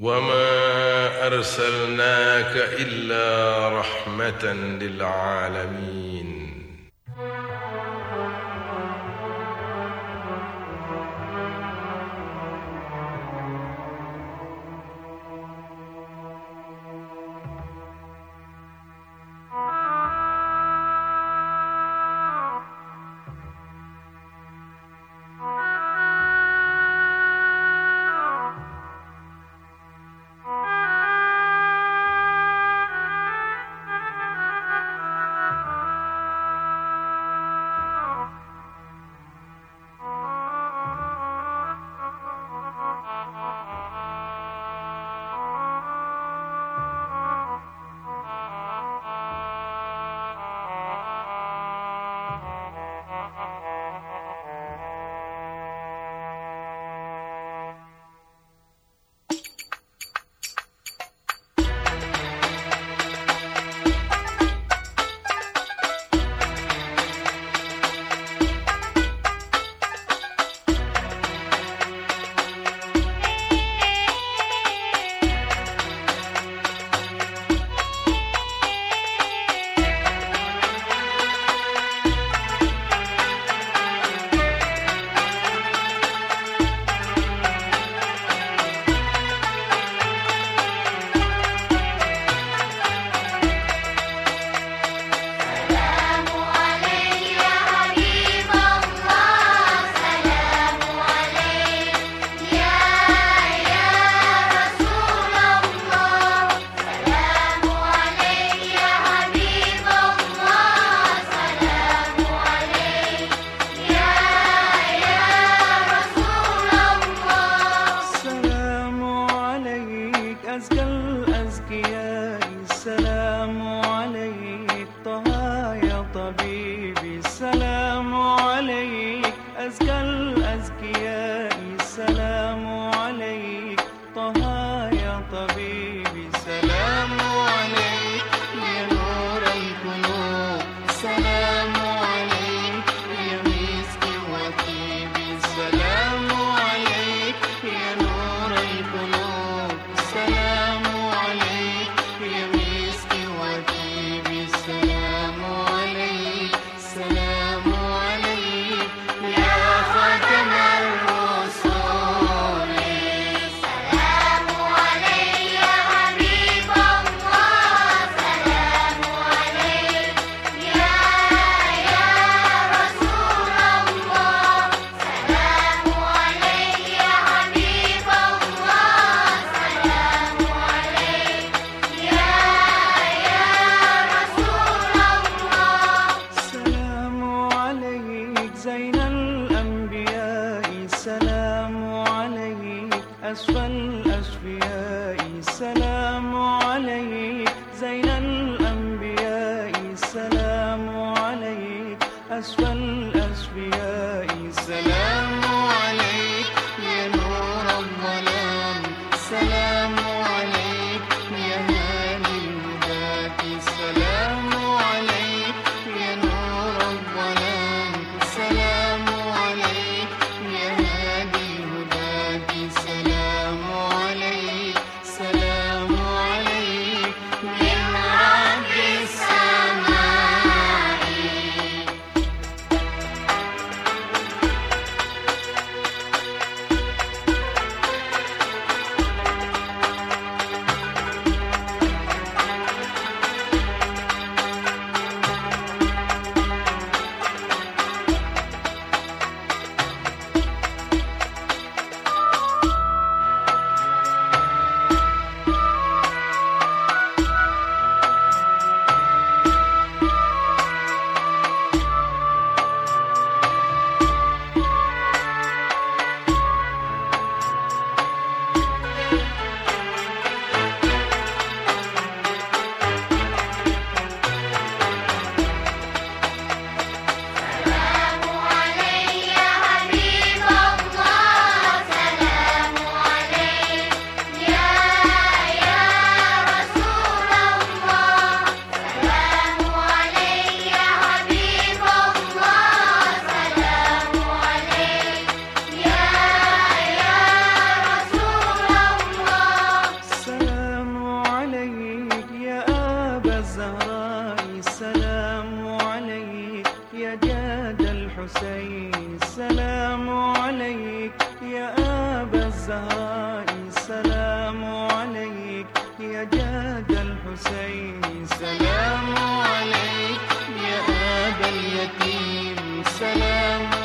وما ارسلناك الا رحمه للعالمين Let's go. السلام عليك أسفى الأشفياء سلام عليك زين الأنبياء. سلام عليك أسفى الزهراء سلام عليك يا جد الحسين. سلام عليك يا أبا اليتيم. سلام